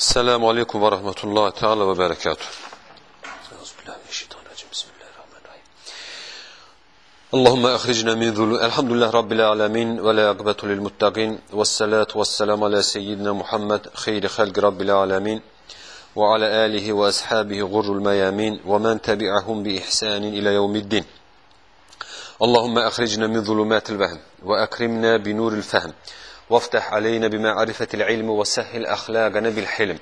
السلام عليكم ورحمة الله تعالى وبركاته. اللهم أخرجنا من ذل الحمد لله رب العالمين ولا عقبة للمتقين والصلاة والسلام على سيدنا محمد خير خلق رب العالمين وعلى آله وأصحابه غر الميامين ومن تبعهم بإحسان إلى يوم الدين. اللهم أخرجنا من ظلمات الوهم وأكرمنا بنور الفهم وافتح علينا بمعرفة العلم وسهل أخلاقنا بالحلم.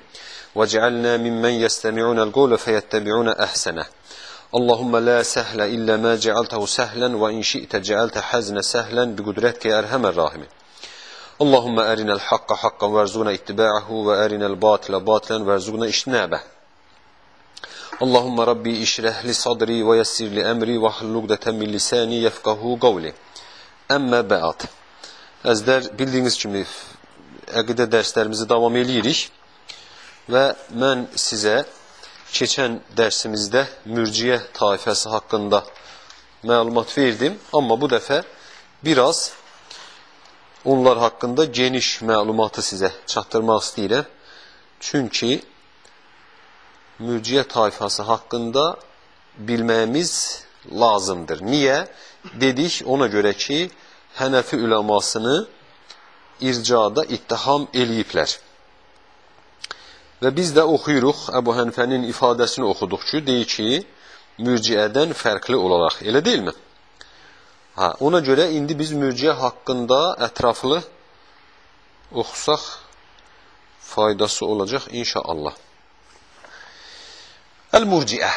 واجعلنا ممن يستمعون القول فيتبعون أحسنه. اللهم لا سهل إلا ما جعلته سهلا وإن شئت جعلت حزن سهلا بقدرتك يا أرحم الراحمين. اللهم أرنا الحق حقا وارزقنا اتباعه وأرنا الباطل باطلا وارزقنا اجتنابه. اللهم ربي اشرح لي صدري ويسر لي أمري واحلل عقدة من لساني يفقه قولي. أما بعد Əzlər bildiyiniz kimi əqidə dərslərimizi davam eləyirik və mən sizə keçən dərsimizdə mürciyə taifəsi haqqında məlumat verdim, amma bu dəfə biraz onlar haqqında geniş məlumatı sizə çatdırmaq istəyirəm. Çünki mürciyə taifəsi haqqında bilməyimiz lazımdır. Niyə? Dedik ona görə ki, Hənəfi üləmasını ircada ittiham eləyiblər. Və biz də oxuyuruq, Əbu Hənfənin ifadəsini oxuduq ki, deyir ki, mürciədən fərqli olaraq, elə deyilmi? Hə, ona görə indi biz mürciə haqqında ətraflı oxusaq faydası olacaq inşallah. Əl-Murciə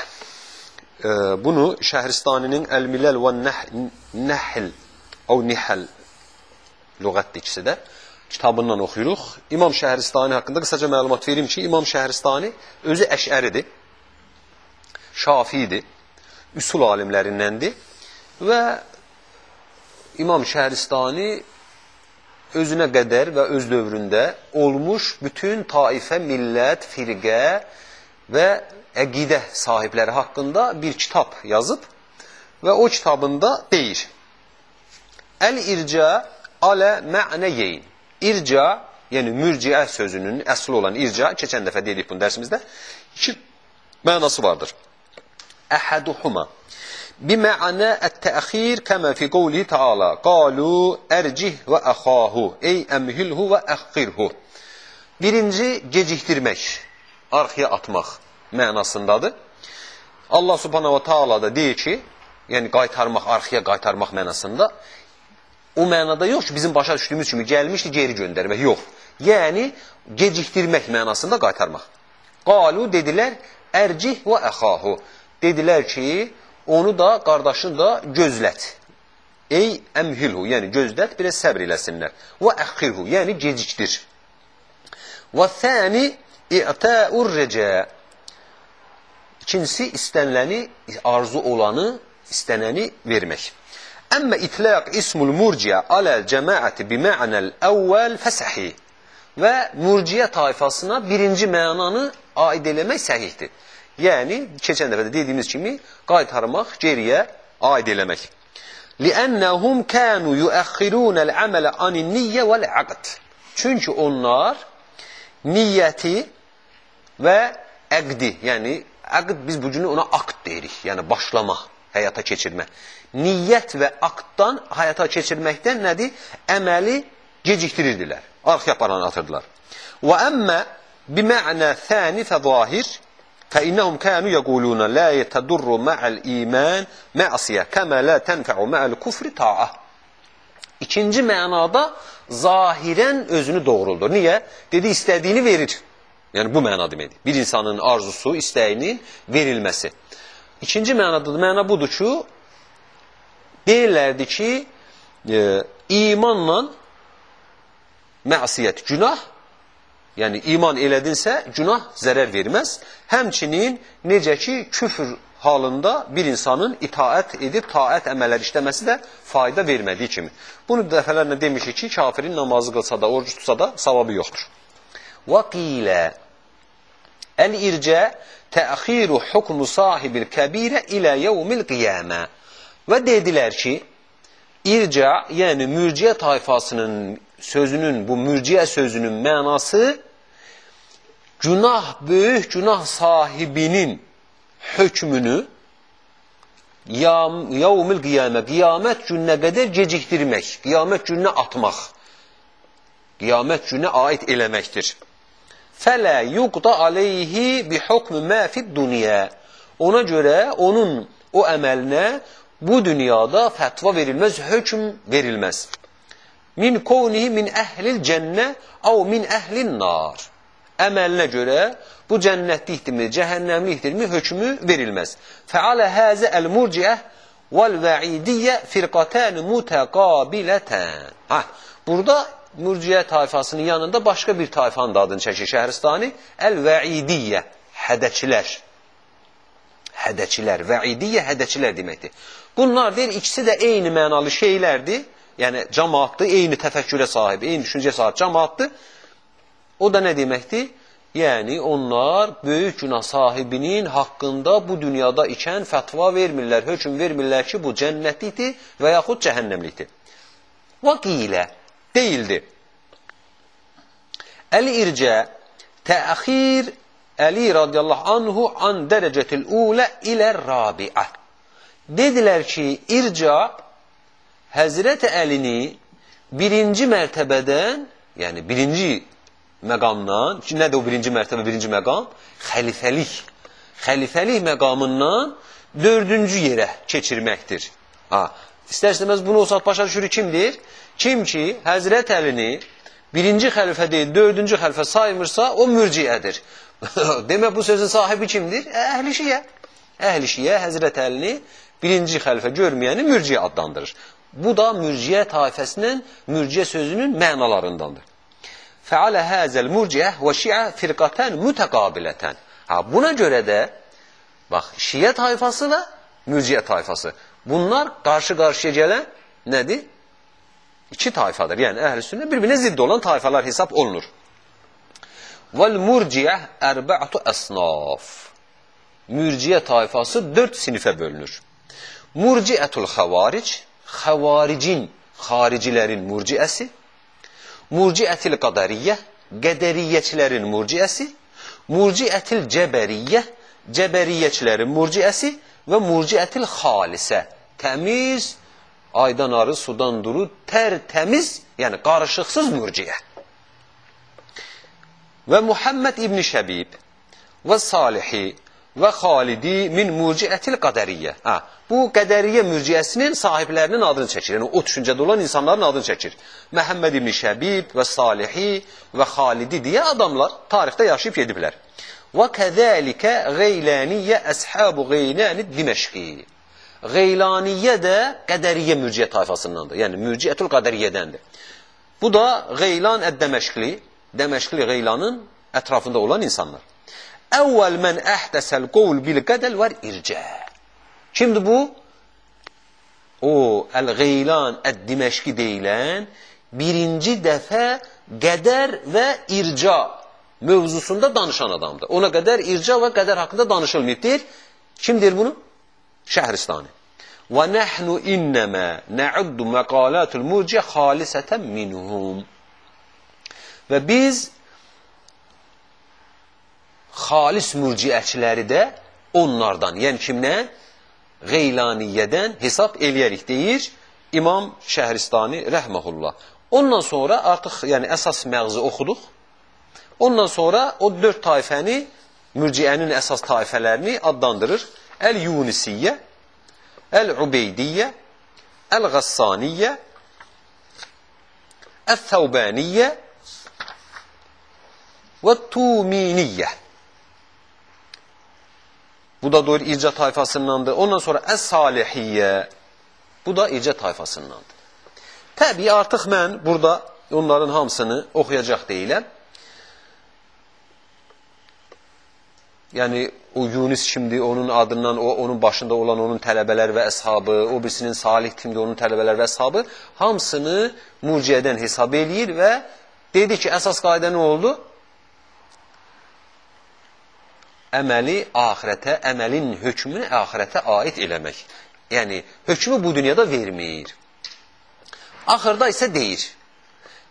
Bunu Şəhristaninin Əl-Milal və Nəhl o Nihəl lüğətdir ikisi də. Kitabından oxuyuruq. İmam Şəhristani haqqında qısaca məlumat verim ki, İmam Şəhristani özü əşəridir, şafiidir, üsul alimlərindəndir və İmam Şəhristani özünə qədər və öz dövründə olmuş bütün taifə, millət, firqə və əqidə sahibləri haqqında bir kitab yazıb və o kitabında deyir. Əl-irca alə mə'nəyeyn. İrca, yəni mürciə sözünün əsli olan irca, keçən dəfə dedik bunu dərsimizdə, iki mənası vardır. Əhəduhuma. Bimə'nə ət-təxir kəmə fi qovlihi taala. Qalu ərcih və əxahu. Ey əmhilhu və əxirhu. Birinci, gecikdirmək, arxaya atmaq mənasındadır. Allah subhanahu wa ta'ala da deyir ki, yəni qaytarmaq, arxaya qaytarmaq mənasında, o mənada yox ki, bizim başa düşdüyümüz kimi gəlmişdi, geri göndərmək, yox. Yəni, gecikdirmək mənasında qaytarmaq. Qalu dedilər, ərcih və əxahu. Dedilər ki, onu da, qardaşını da gözlət. Ey əmhilhu, yəni gözlət, biraz səbr eləsinlər. Və əxirhu, yəni gecikdir. Və thəni i'təur rəcə. İkincisi, istəniləni, arzu olanı, istənəni vermək. Əmmə itlaq ismul murciə aləl cəmaəti bimə'nəl əvvəl fəsəhi və murciə tayfasına birinci mənanı aid eləmək səhihdir. Yəni, keçən dəfə də dediyimiz kimi, qaytarmaq, geriyə aid eləmək. لِأَنَّهُمْ كَانُوا يُؤَخِّرُونَ الْعَمَلَ عَنِ النِّيَّ وَالْعَقْدِ Çünki onlar niyyəti və əqdi, yəni əqd biz bu günü ona aqd deyirik, yəni başlama, həyata keçirmə. Niyyət və aqddan həyata keçirməkdən nədir? Əməli gecikdirirdilər, arxaya paranı atırdılar. Və əmmə bimə'nə thəni fəzahir فإنهم كانوا يقولون لا يتضر مع الإيمان معصية كما لا تنفع مع الكفر طاعة. İkinci mənada zahirən özünü doğruldur. Niyə? Dedi istədiyini verir. Yəni bu məna deməkdir. Bir insanın arzusu, istəyinin verilməsi. İkinci mənada məna budur ki, deyirlərdi ki, e, imanla məsiyyət, günah, yəni iman elədinsə, günah zərər verməz. Həmçinin necə ki, küfr halında bir insanın itaət edib taət əməllər işləməsi də fayda vermədiyi kimi. Bunu dəfələrlə demişik ki, kafirin namazı qılsa da, oruc tutsa da savabı yoxdur. Və qilə Əl-ircə təxiru hukmu sahibil kəbirə ilə yevmil qiyamə. Və dedilər ki, irca, yəni mürciyə tayfasının sözünün, bu mürciyə sözünün mənası günah, böyük günah sahibinin hökmünü yavmil qiyamə, qiyamət gününə qədər gecikdirmək, qiyamət gününə atmaq, qiyamət gününə aid eləməkdir. Fələ yuqda aleyhi bi hukm ma fid dunya. Ona görə onun o əməlinə bu dünyada fətva verilməz, hökm verilməz. Min kownihi min əhlil cənnə av min əhlin nar. Əməlinə görə bu cənnətlikdirmi, cəhənnəmlikdirmi hökmü verilməz. Fəalə həzə əl-murciə vəl-vəidiyyə firqatən mütəqabilətən. Ha, burada murciə tayfasının yanında başqa bir tayfanın da adını çəkir Şəhristani. Əl-vəidiyyə, hədəçilər. Hədəçilər, vəidiyyə hədəçilər deməkdir. Bunlar deyir, ikisi də eyni mənalı şeylərdir. Yəni, cəmaatdır, eyni təfəkkürə sahib, eyni düşüncə sahib cəmaatdır. O da nə deməkdir? Yəni onlar böyük günah sahibinin haqqında bu dünyada ikən fətva vermirlər, hökm vermirlər ki, bu cənnətlikdir və yaxud cəhənnəmlikdir. Və qilə deyildi. Əl-ircə təxir Əli radiyallahu anhu an dərəcətil ulə ilə rabiə. Dedilər ki, irca Həzrət Əlini birinci mərtəbədən, yəni birinci məqamdan, ki, nədir o birinci mərtəbə, birinci məqam? Xəlifəlik. Xəlifəlik məqamından dördüncü yerə keçirməkdir. Ha, istər-istəməz bunu o saat başa düşürük kimdir? Kim ki, Həzrət Əlini birinci xəlifə deyil, dördüncü xəlifə saymırsa, o mürciədir. Demək, bu sözün sahibi kimdir? Əhl-i şiyə. Əhl-i şiyə Həzrət Əlini birinci xəlifə görməyəni mürciə adlandırır. Bu da mürciə taifəsinin, mürciə sözünün mənalarındandır. Fəalə həzəl murciə və şiə firqatən mütəqabilətən. Ha, buna görə də, bax, şiə tayfası və mürciə tayfası. Bunlar qarşı-qarşıya gələn nədir? İki tayfadır. Yəni, əhl-i sünnə bir-birinə zidd olan tayfalar hesab olunur. Vəl murciə ərbə'tu əsnaf. Mürciə tayfası dörd sinifə bölünür. Murciətul xəvaric, xəvaricin, xaricilərin murciəsi, Murciətil qadariyyə, qədəriyyəçilərin murciəsi, murciətil cəbəriyyə, cəbəriyyəçilərin murciəsi və murciətil xalisə, təmiz, aydan arı, sudan duru, tərtəmiz, yəni qarışıqsız murciə. Və Muhammed İbn Şəbib və Salihi və Xalidi min murciətil qədəriyyə. Ha, bu qədəriyyə mürciyəsinin sahiblərinin adını çəkir. Yəni o düşüncədə olan insanların adını çəkir. Məhəmməd ibn Şəbib və Salihi və Xalidi deyə adamlar tarixdə yaşayıb gediblər. Və kəzəlikə Qeylaniyyə əshabu Qeylani Diməşqi. Qeylaniyyə də qədəriyyə mürciyə tayfasındandır. Yəni mürciətul qədəriyyədəndir. Bu da Qeylan əd-Dəməşqli, Dəməşqli Qeylanın ətrafında olan insanlar. Əvvəl mən əhdəsəl qovl bil qədəl var ircə. Kimdir bu? O, Əl-Qeylan Əd-Diməşqi deyilən birinci dəfə qədər və irca mövzusunda danışan adamdır. Ona qədər irca və qədər haqqında danışılmayıb. Deyir, kim deyir bunu? Şəhristani. Və nəhnu innəmə nəuddu məqalatul murciə xalisətən minhum. Və biz xalis mürciəçiləri də onlardan, yəni kimdən? Qeylaniyyədən hesab eləyərik deyir İmam Şəhristani rəhməhullah. Ondan sonra artıq yəni əsas məğzi oxuduq. Ondan sonra o dörd tayfəni, mürciənin əsas tayfələrini adlandırır. Əl-Yunisiyyə, Əl-Ubeydiyyə, Əl-Qassaniyyə, Əl-Thəvbaniyyə və Tuminiyyə. Bu da doğru irca tayfasındandır. Ondan sonra Es-Salihiyyə. Bu da irca tayfasındandır. Təbii artıq mən burada onların hamısını oxuyacaq deyiləm. Yəni o Yunus kimdir, onun adından, o onun başında olan onun tələbələr və əshabı, o birisinin Salih kimdir, onun tələbələr və əshabı, hamısını murciyədən hesab eləyir və dedi ki, əsas qayda nə oldu? Əməli axirətə, əməlin hökmünü axirətə aid eləmək. Yəni, hökmü bu dünyada vermir. Axırda isə deyir,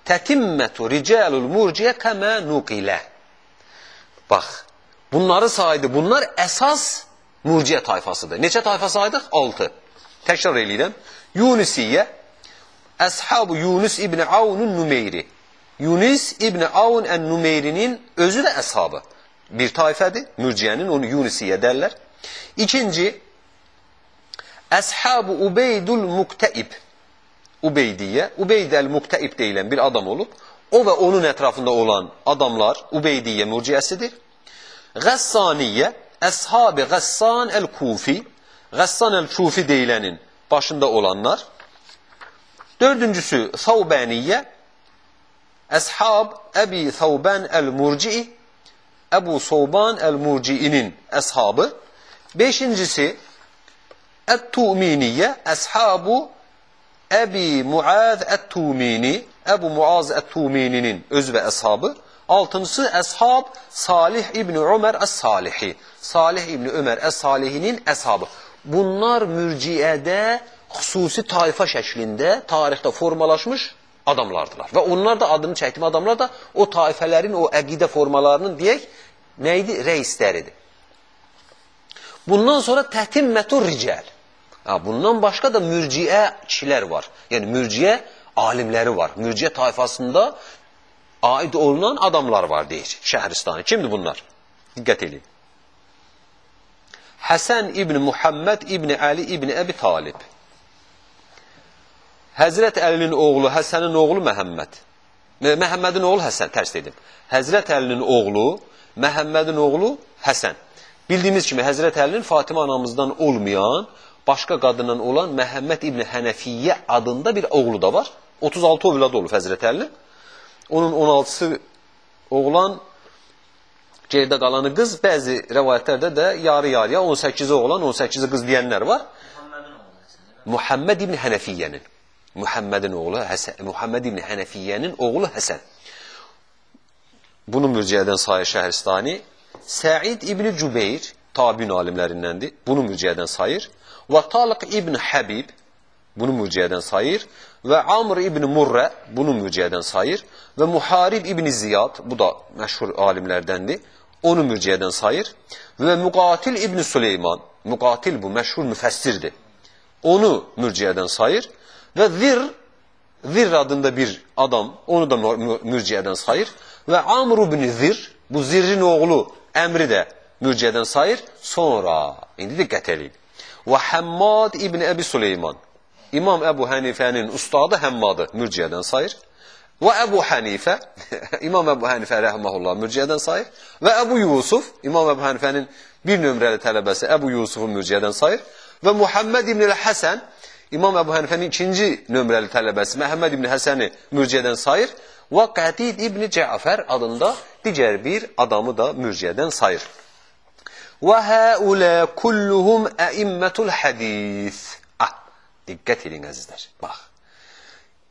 Tətimmətu ricəlul murciyə kəmə nuqilə. Bax, bunları saydı. Bunlar əsas murciə tayfasıdır. Neçə tayfa saydıq? 6. Təkrar eləyirəm. Yunisiyyə, Əshab-ı Yunus ibn Avunun Numeyri. Yunus ibn Avun ən-Numeyrinin özü də əshabı. Bir tayfədir. Mürciyənin onu Yunisiyyə dərlər. İkinci, Əshab-ı Ubeydul Muktəib. Ubeydiyyə, Ubeyd əl-Muktəib deyilən bir adam olub. O və onun ətrafında olan adamlar Ubeydiyyə mürciyəsidir. Qəssaniyyə, Əshab-ı Qəssan əl-Kufi, Qəssan əl-Kufi deyilənin başında olanlar. Dördüncüsü Thawbaniyyə, Əshab Əbi Thawban əl-Murci'i, Əbu Soban əl-Murci'inin əshabı. Beşincisi Ət-Tuminiyyə, Əshabu Əbi Muaz Ət-Tumini, Əbu Muaz Ət-Tumininin özü və əshabı. Altıncısı Əshab Salih İbni Ömər Əs-Salihi, Salih İbni Ömər Əs-Salihinin əshabı. Bunlar mürciyədə xüsusi tayfa şəklində tarixdə formalaşmış adamlardılar. Və onlar da adını çəkdiyim adamlar da o taifələrin, o əqidə formalarının deyək, nə idi? Reisləridir. Bundan sonra tətimmətur ricəl. Bundan başqa da mürciə kişilər var. Yəni mürciə alimləri var. Mürciə tayfasında aid olunan adamlar var deyir Şəhristanı. Kimdir bunlar? Diqqət edin. Həsən ibn Muhammed ibn Ali ibn Əbi Talib. Həzrət Əlinin oğlu Həsənin oğlu Məhəmməd. Məhəmmədin oğlu Həsən, tərs dedim. Həzrət Əlinin oğlu Məhəmmədin oğlu Həsən. Bildiyimiz kimi Həzrət Əlinin Fatimə anamızdan olmayan, başqa qadından olan Məhəmməd İbn Hənəfiyyə adında bir oğlu da var. 36 övladı olub Həzrət Əlinin. Onun 16-sı oğlan, geridə qalanı qız, bəzi rəvayətlərdə də yarı-yarıya 18-i oğlan, 18-i qız deyənlər var. Muhammed İbn Hənəfiyyənin. Muhammedin oğlu Həsən, Muhammed İbn Hənəfiyyənin oğlu Həsən. Bunu mürciyədən sayır Şəhristani. Səid İbn Cübeyr tabiin alimlərindəndir. Bunu mürciyədən sayır. Və Talq İbn Həbib bunu mürciyədən sayır. Və Amr İbn Murrə bunu mürciyədən sayır. Və Muharib İbn Ziyad bu da məşhur alimlərdəndir. Onu mürciyədən sayır. Və Müqatil İbn Süleyman Müqatil bu məşhur müfəssirdir. Onu mürciyədən sayır. Və Zir, Zir adında bir adam, onu da mürciyədən sayır. Və Amr ibn Zir, bu Zirrin oğlu Əmri də mürciyədən sayır. Sonra, indi diqqət edin. Və Həmmad ibn Əbi Süleyman, İmam Əbu Hənifənin ustadı Həmmadı mürciyədən sayır. Və Əbu Hənifə, İmam Əbu Hənifə rəhməhullah mürciyədən sayır. Və Əbu Yusuf, İmam Əbu Hənifənin bir nömrəli tələbəsi Əbu Yusufu mürciyədən sayır. Və Muhammed ibn Həsən, İmam Əbu Hənifənin ikinci nömrəli tələbəsi Məhəmməd ibn Həsəni mürciyədən sayır və Qətid ibn Cəfər adında digər bir adamı da mürciyədən sayır. Və həulə kulluhum əimmətul hədis. Ah, diqqət edin əzizlər. Bax.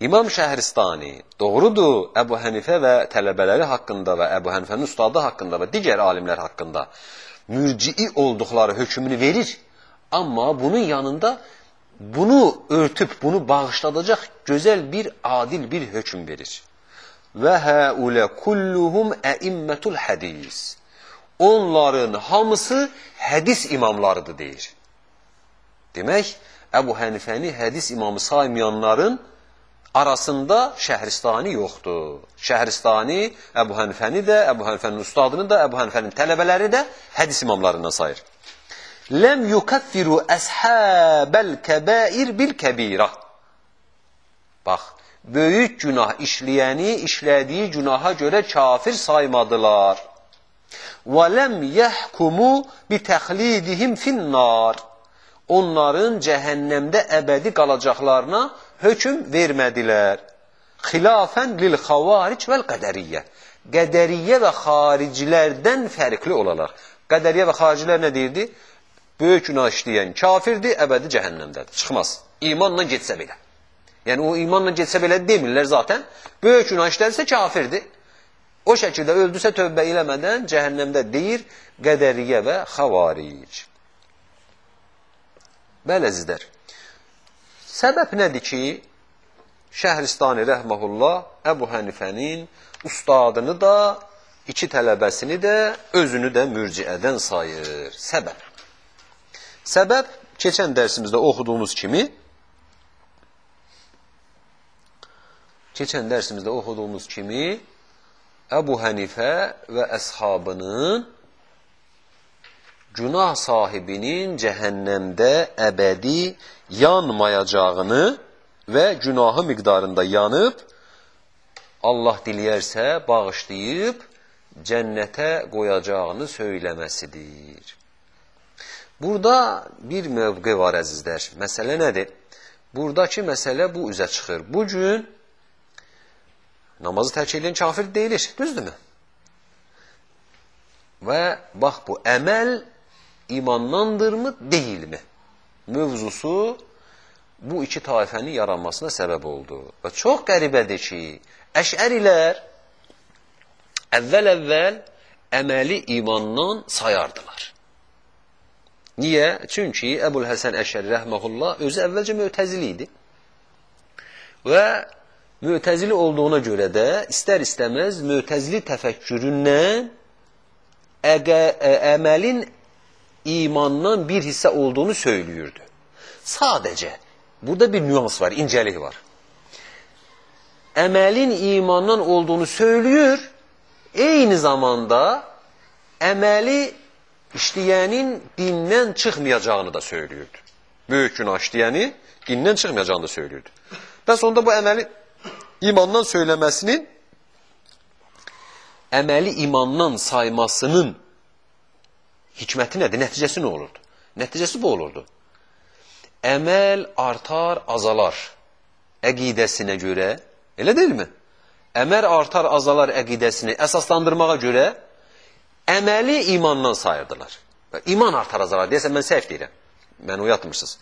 İmam Şəhristani doğrudur Əbu Hənifə və tələbələri haqqında və Əbu Hənifənin ustadı haqqında və digər alimlər haqqında mürcii olduqları hökmünü verir. Amma bunun yanında bunu örtüb, bunu bağışladacaq gözəl bir adil bir hökm verir. Və həulə kulluhum əimmətul hədis. Onların hamısı hədis imamlarıdır deyir. Demək, Əbu Hənifəni hədis imamı saymayanların arasında Şəhristani yoxdur. Şəhristani Əbu Hənifəni də, Əbu Hənifənin ustadını da, Əbu Hənifənin tələbələri də hədis imamlarından sayır lem yukaffiru əshabel kəbair bil kəbirə. Bax, böyük günah işləyəni işlədiyi günaha görə kafir saymadılar. Və lem yəhkumu bi təxlidihim finnar. Onların cəhənnəmdə əbədi qalacaqlarına hökm vermədilər. Xilafən lil xavaric vəl qədəriyyə. Qədəriyyə və xaricilərdən fərqli olaraq. Qədəriyyə və xaricilər nə deyirdi? Böyük günah işləyən kafirdir, əbədi cəhənnəmdədir. Çıxmaz. İmanla getsə belə. Yəni o imanla getsə belə demirlər zaten. Böyük günah işlərsə kafirdir. O şəkildə öldürsə tövbə eləmədən cəhənnəmdə deyir qədəriyyə və xavaric. Bəli əzizlər. Səbəb nədir ki, Şəhristani rəhməhullah Əbu Hənifənin ustadını da iki tələbəsini də özünü də mürciədən sayır. Səbəb. Səbəb keçən dərsimizdə oxuduğumuz kimi keçən dərsimizdə oxuduğumuz kimi Əbu Hənifə və əshabının günah sahibinin cəhənnəmdə əbədi yanmayacağını və günahı miqdarında yanıb Allah diləyərsə bağışlayıb cənnətə qoyacağını söyləməsidir. Burada bir mövqe var əzizlər. Məsələ nədir? Buradakı məsələ bu üzə çıxır. Bu gün namazı tərk edən kafir deyilir, düzdürmü? Və bax bu əməl imandandırmı, deyilmi? Mövzusu bu iki taifənin yaranmasına səbəb oldu. Və çox qəribədir ki, əşərilər əvvəl-əvvəl əməli imandan sayardılar. Niyə? Çünki Əbul Həsən Əşəri rəhməhullah özü əvvəlcə mötəzili idi. Və mötəzili olduğuna görə də istər-istəməz mötəzili təfəkküründən əgə, ə, əməlin imandan bir hissə olduğunu söylüyürdü. Sadəcə burada bir nüans var, incəlik var. Əməlin imandan olduğunu söylüyor, eyni zamanda əməli işləyənin dindən çıxmayacağını da söylüyordu. Böyük günah işləyəni dindən çıxmayacağını da söylüyordu. Və sonunda bu əməli imandan söyləməsinin əməli imandan saymasının hikməti nədir? Nəticəsi nə olurdu? Nəticəsi bu olurdu. Əməl artar, azalar əqidəsinə görə, elə deyilmi? Əməl artar, azalar əqidəsini əsaslandırmağa görə əməli imandan sayırdılar. İman artar, azalar. Deyəsən, mən səhv deyirəm. Məni uyatmışsınız.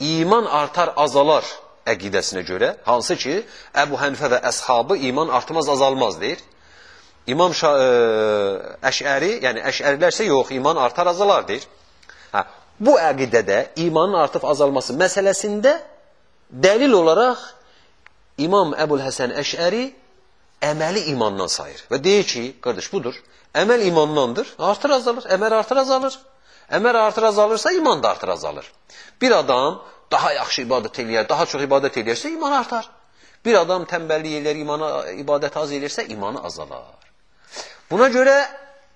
İman artar, azalar əqidəsinə görə, hansı ki, Əbu Hənifə və əshabı iman artmaz, azalmaz deyir. İmam Şa ə, Əşəri, yəni Əşərilər isə yox, iman artar, azalar deyir. Hə, bu əqidədə imanın artıb azalması məsələsində dəlil olaraq İmam Əbul Həsən Əşəri əməli imandan sayır. Və deyir ki, qardaş budur, əməl imandandır, artır azalır, əməl artır azalır. Əməl artır azalırsa iman da artır azalır. Bir adam daha yaxşı ibadət eləyər, daha çox ibadət eləyərsə iman artar. Bir adam tənbəllik eləyər, imana, ibadət az eləyərsə imanı azalar. Buna görə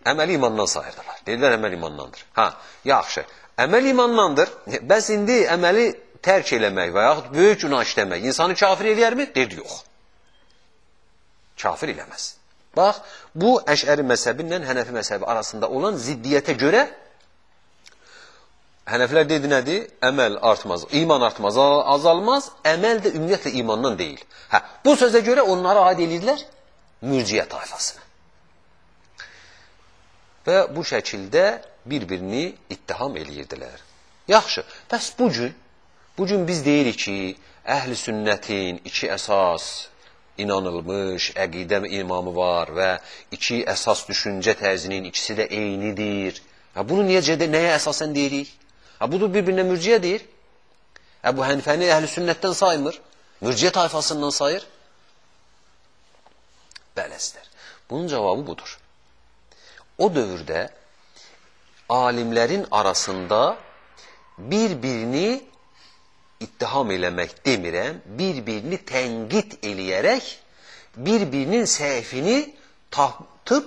əməli imandan sayırdılar. Deyirlər əməl imandandır. Ha, yaxşı. Əməl imandandır. Bəs indi əməli tərk eləmək və yaxud böyük günah işləmək insanı kafir eləyərmi? Dedi, yox. Kafir eləməz. Bax, bu əşəri məzhəbinlə Hənəfi məzhəbi arasında olan ziddiyyətə görə Hənəflər dedi nədir? Əməl artmaz, iman artmaz, azalmaz, əməl də ümumiyyətlə imandan deyil. Hə, bu sözə görə onlara aid edirlər mürciyə tayfasına. Və bu şəkildə bir-birini ittiham eləyirdilər. Yaxşı, bəs bu gün, bu gün biz deyirik ki, əhl-i sünnətin iki əsas inanılmış əqidə imamı var və iki əsas düşüncə tərzinin ikisi də eynidir. Ha, bunu necə də nəyə əsasən deyirik? Ha, budur bir-birinə mürciyə deyir. Əbu Hənifəni əhl-i sünnətdən saymır. Mürciyə tayfasından sayır. Bələsidir. Bunun cavabı budur. O dövrdə alimlərin arasında bir-birini ittiham eləmək demirəm, bir-birini tənqid eləyərək bir-birinin səhifini tapıb,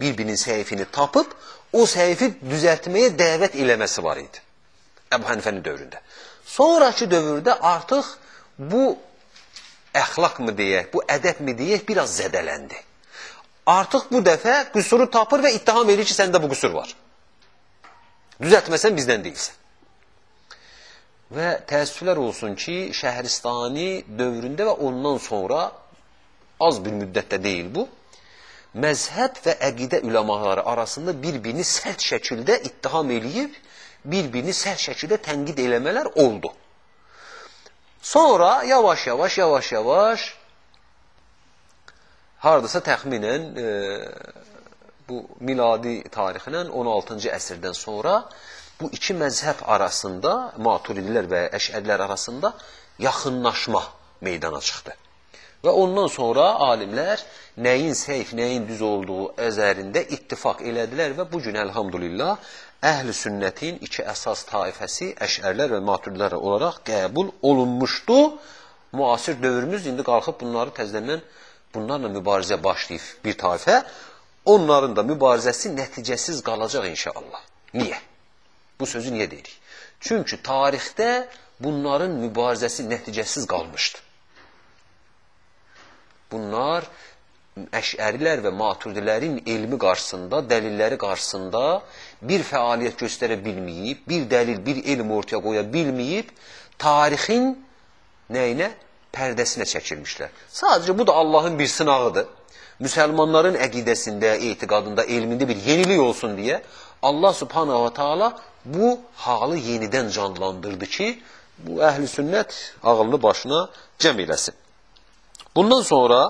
bir-birinin səhifini tapıb, o səhifi düzəltməyə dəvət eləməsi var idi. Əbu Hənifənin dövründə. Sonraki dövrdə artıq bu əxlaq mı deyək, bu ədəb mi deyək, biraz zədələndi. Artıq bu dəfə qüsuru tapır və ittiham edir ki, səndə bu qüsur var. Düzəltməsən bizdən deyilsən. Və təəssüflər olsun ki, Şəhristani dövründə və ondan sonra, az bir müddətdə deyil bu, məzhəb və əqidə üləmaları arasında bir-birini sərt şəkildə ittiham eləyib, bir-birini sərt şəkildə tənqid eləmələr oldu. Sonra yavaş-yavaş, yavaş-yavaş hardasa təxminən e, bu miladi tarixlə 16-cı əsrdən sonra bu iki məzhəb arasında, maturidilər və əşərlər arasında yaxınlaşma meydana çıxdı. Və ondan sonra alimlər nəyin səhv, nəyin düz olduğu əzərində ittifaq elədilər və bu gün elhamdülillah əhl-i sünnətin iki əsas taifəsi əşərlər və maturidlər olaraq qəbul olunmuşdu. Müasir dövrümüz indi qalxıb bunları təzədən bunlarla mübarizə başlayıb bir taifə. Onların da mübarizəsi nəticəsiz qalacaq inşallah. Niyə? Bu sözü niyə deyirik? Çünki tarixdə bunların mübarizəsi nəticəsiz qalmışdı. Bunlar əşərilər və maturidilərin elmi qarşısında, dəlilləri qarşısında bir fəaliyyət göstərə bilməyib, bir dəlil, bir elm ortaya qoya bilməyib, tarixin nəyinə? Pərdəsinə çəkilmişlər. Sadəcə bu da Allahın bir sınağıdır. Müsəlmanların əqidəsində, etiqadında, elmində bir yenilik olsun deyə Allah subhanahu wa ta'ala bu halı yenidən canlandırdı ki, bu əhl-i sünnət ağıllı başına cəm eləsin. Bundan sonra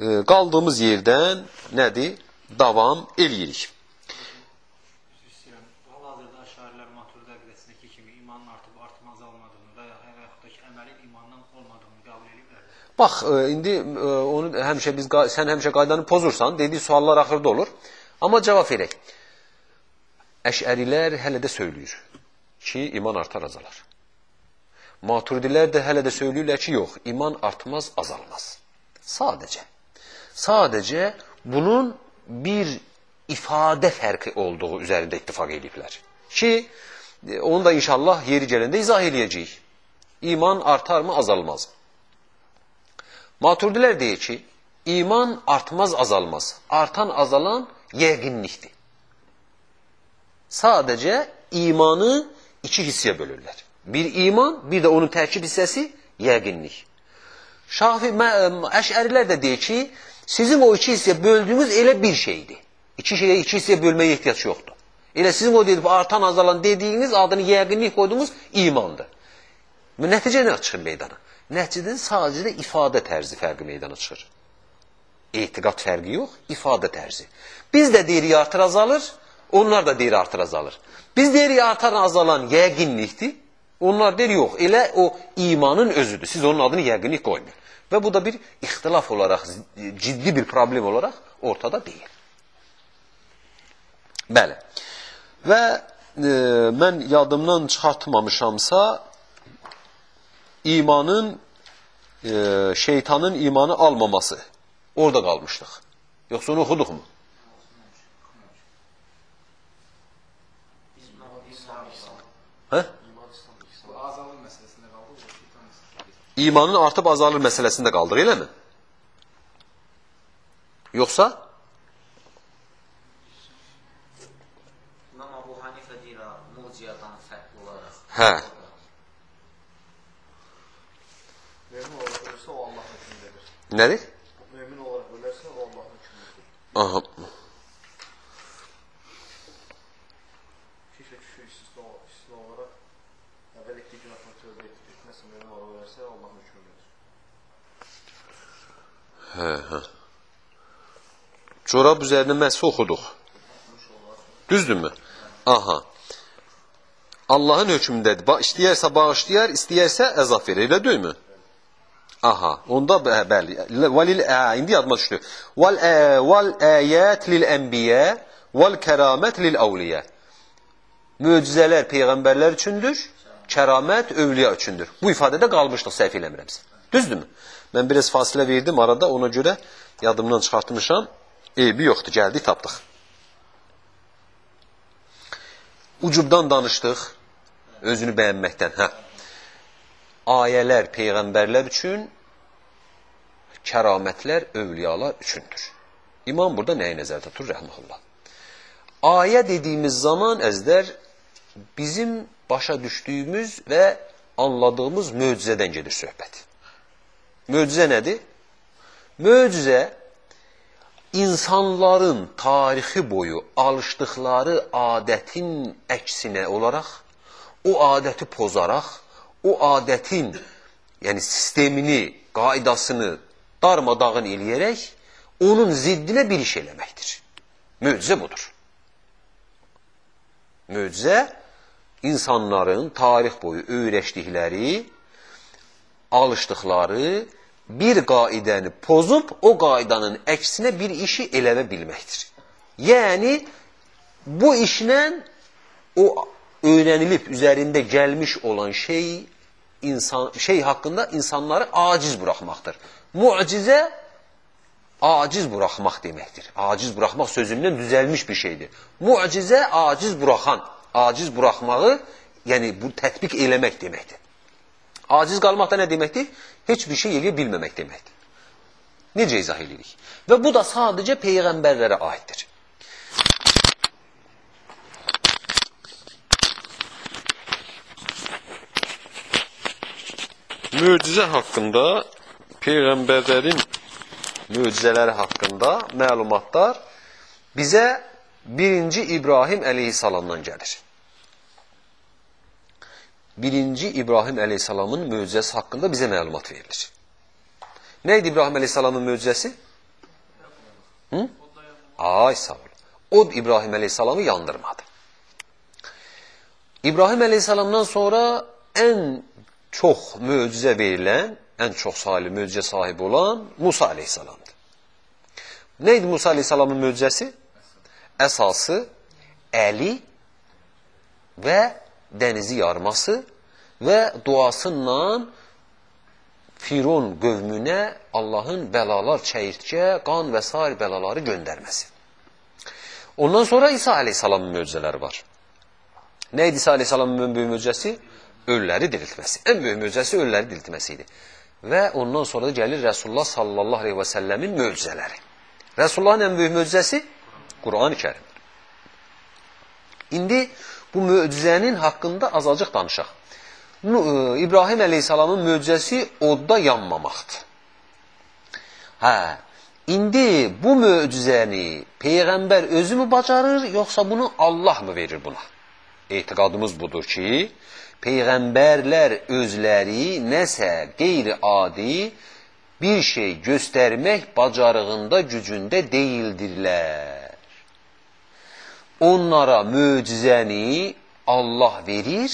e, qaldığımız yerdən nədir? Davam eləyirik. Bax, e, indi e, onu həmişə biz sən həmişə qaydanı pozursan, dediyi suallar axırda olur. Amma cavab verək. Əşərilər hələ də söyləyir ki, iman artar, azalar. Maturidilər də hələ də söyləyirlər ki, yox, iman artmaz, azalmaz. Sadəcə. Sadəcə bunun bir ifadə fərqi olduğu üzərində ittifaq ediblər. Ki, onu da inşallah yeri gələndə izah eləyəcəyik. İman artarmı, azalmaz? Maturidilər deyir ki, iman artmaz, azalmaz. Artan, azalan yəqinlikdir. Sadəcə imanı iki hissəyə bölürlər. Bir iman, bir də onun tərkib hissəsi yəqinlik. Şafi, əşərilər də deyir ki, sizin o iki hissəyə böldüyünüz elə bir şeydir. İki şeyə iki hissəyə bölməyə ehtiyac yoxdur. Elə sizin o deyib artan azalan dediyiniz adını yəqinlik qoyduğunuz imandır. Nəticə nə çıxır meydana? Nəticədən sadəcə ifadə tərzi fərqi meydana çıxır. Etiqad fərqi yox, ifadə tərzi. Biz də deyirik artır azalır, onlar da deyir artır azalır. Biz deyirik artar azalan yəqinlikdir, Onlar deyir, yox, elə o imanın özüdür. Siz onun adını yəqinlik qoymayın. Və bu da bir ixtilaf olaraq, ciddi bir problem olaraq ortada deyil. Bəli. Və e, mən yadımdan çıxartmamışamsa, imanın, e, şeytanın imanı almaması. Orada qalmışdıq. Yoxsa onu oxuduqmu? Hə? imanın artıb azalır məsələsində qaldıq, eləmi? Yoxsa? İmam Abu Hanifə deyir, muciyadan fərqli olaraq. Hə. Mömin olaraq ölürsə o Allahın hökmündədir. Nədir? Mömin olaraq ölərsə o Allahın hökmündədir. Aha. Kişi kişi istisna, istisna olaraq əvvəl etdiyi günahına tövbə etdi, etməsə mömin olaraq ölərsə Allahın hökmündədir. Hə, hə. Corab üzərinə məhsi oxuduq. Düzdürmü? Aha. Allahın hökmündədir. Ba istəyərsə bağışlayar, istəyərsə əzab verir. Elə deyilmi? Aha. Onda bə bəli. Valil ə, indi yadıma düşdü. Val ə, val ayat lil enbiya val keramet lil awliya. Möcüzələr peyğəmbərlər üçündür, kəramət övliya üçündür. Bu ifadədə qalmışdıq səhv eləmirəmsə. Düzdürmü? Mən biraz fasilə verdim arada, ona görə yadımdan çıxartmışam. Eybi yoxdur, gəldik, tapdıq. Ucubdan danışdıq, özünü bəyənməkdən. Hə. Ayələr peyğəmbərlər üçün, kəramətlər övliyalar üçündür. İmam burada nəyi nəzərdə tutur? Rəhməllah. Ayə dediyimiz zaman əzdər bizim başa düşdüyümüz və anladığımız möcüzədən gedir söhbət. Möcüzə nədir? Möcüzə insanların tarixi boyu alışdıqları adətin əksinə olaraq, o adəti pozaraq, o adətin yəni sistemini, qaydasını darmadağın eləyərək, onun ziddinə bir iş eləməkdir. Möcüzə budur. Möcüzə insanların tarix boyu öyrəşdikləri, alışdıqları bir qaidəni pozub o qaydanın əksinə bir işi eləvə bilməkdir. Yəni bu işlə o öyrənilib üzərində gəlmiş olan şey insan şey haqqında insanları aciz buraxmaqdır. Mucizə aciz buraxmaq deməkdir. Aciz buraxmaq sözündən düzəlmiş bir şeydir. Mucizə aciz buraxan, aciz buraxmağı, yəni bu tətbiq eləmək deməkdir. Aciz qalmaq da nə deməkdir? Heç bir şey eləyə bilməmək deməkdir. Necə izah edirik? Və bu da sadəcə peyğəmbərlərə aiddir. Möcüzə haqqında peyğəmbərlərin möcüzələri haqqında məlumatlar bizə birinci İbrahim əleyhissalamdan gəlir. Birinci İbrahim əleyhissalamın möcüzəsi haqqında bizə məlumat verilir. Nə idi İbrahim əleyhissalamın möcüzəsi? Hı? Ay sağ ol. Od İbrahim əleyhissalamı yandırmadı. İbrahim əleyhissalamdan sonra ən çox möcüzə verilən, ən çox sayılı möcüzə sahibi olan Musa aleyhissalamdır. Nə idi Musa aleyhissalamın möcüzəsi? Əsası əli və dənizi yarması və duasıyla Firon qövmünə Allahın bəlalar çəyirtkə, qan və s. bəlaları göndərməsi. Ondan sonra İsa aleyhissalamın möcüzələri var. Nə idi İsa aleyhissalamın böyük möcüzəsi? ölüləri diriltməsi. Ən böyük möcüzəsi ölüləri diriltməsi idi. Və ondan sonra da gəlir Rəsulullah sallallahu aleyhi və səlləmin möcüzələri. Rəsulullahın ən böyük möcüzəsi Quran-ı Kərimdir. İndi bu möcüzənin haqqında azacıq danışaq. İbrahim əleyhissalamın möcüzəsi odda yanmamaqdır. Hə, indi bu möcüzəni Peyğəmbər özü mü bacarır, yoxsa bunu Allah mı verir buna? Etiqadımız budur ki, Peyğəmbərlər özləri nəsə qeyri-adi bir şey göstərmək bacarığında, gücündə deyildirlər. Onlara möcüzəni Allah verir,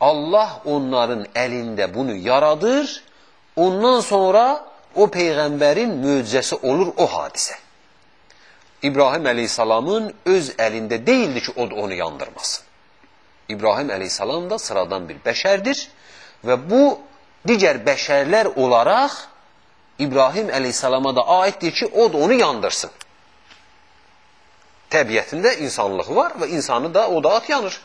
Allah onların əlində bunu yaradır, ondan sonra o Peyğəmbərin möcüzəsi olur o hadisə. İbrahim əleyhissalamın öz əlində deyildi ki, o da onu yandırmasın. İbrahim əleyhissalam da sıradan bir bəşərdir və bu digər bəşərlər olaraq İbrahim əleyhissalama da aiddir ki, o da onu yandırsın. Təbiətində insanlıq var və insanı da o da at yanır.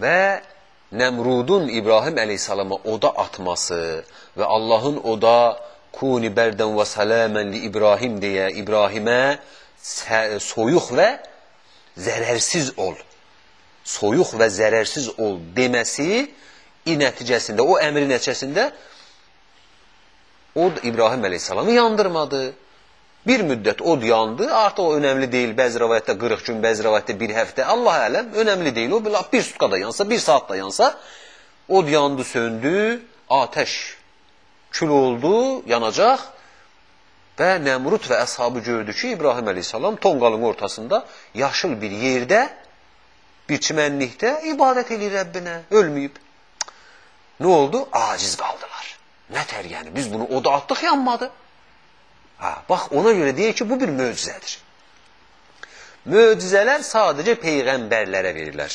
Və Nəmrudun İbrahim əleyhissalama oda atması və Allahın oda kuni bərdən və salamən li İbrahim deyə İbrahimə soyuq və zərərsiz ol soyuq və zərərsiz ol deməsi nəticəsində, o əmri nəticəsində od İbrahim əleyhissalamı yandırmadı. Bir müddət od yandı, artıq o önəmli deyil. Bəzi rəvayətdə 40 gün, bəzi rəvayətdə bir həftə. Allah ələm, önəmli deyil. O bir sutka da yansa, bir saat da yansa, od yandı, söndü, atəş kül oldu, yanacaq və Nəmrud və əshabı gördü ki, İbrahim əleyhissalam tonqalın ortasında yaşıl bir yerdə bir çimənlikdə ibadət edir Rəbbinə, ölməyib. Nə oldu? Aciz qaldılar. Nətər yəni, biz bunu oda atdıq, yanmadı. Ha, bax, ona görə deyir ki, bu bir möcüzədir. Möcüzələr sadəcə peyğəmbərlərə verirlər.